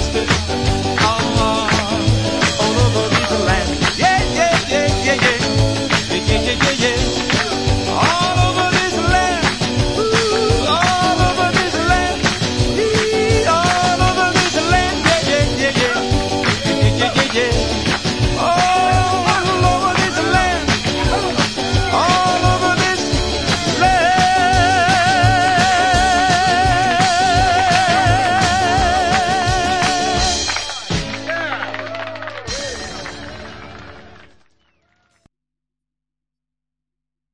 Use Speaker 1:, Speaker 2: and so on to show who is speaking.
Speaker 1: sister.